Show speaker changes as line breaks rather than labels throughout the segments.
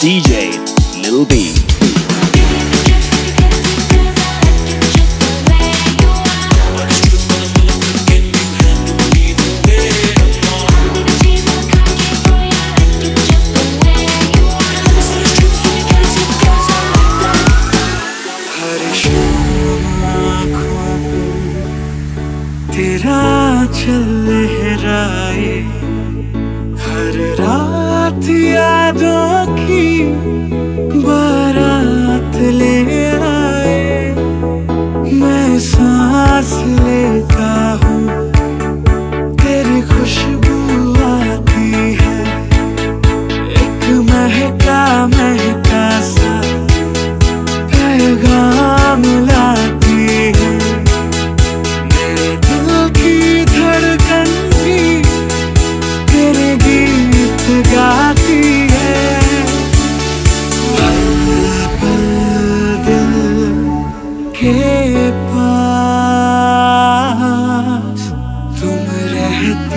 DJ Lil B.
तेरा चल हर tiada ki kibaran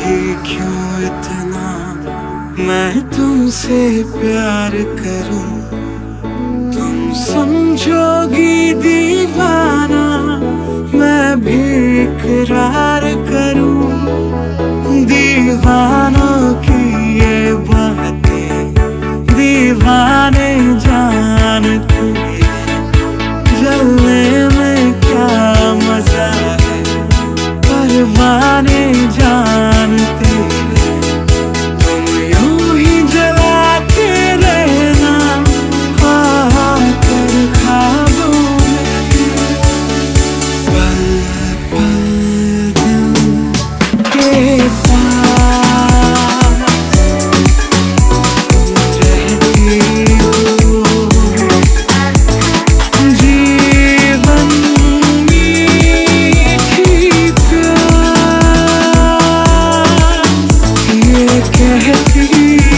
भी क्यों इतना मैं तुमसे प्यार करूँ? तुम समझोगी दीवाना, मैं भी करार करूँ? दीवाना can't be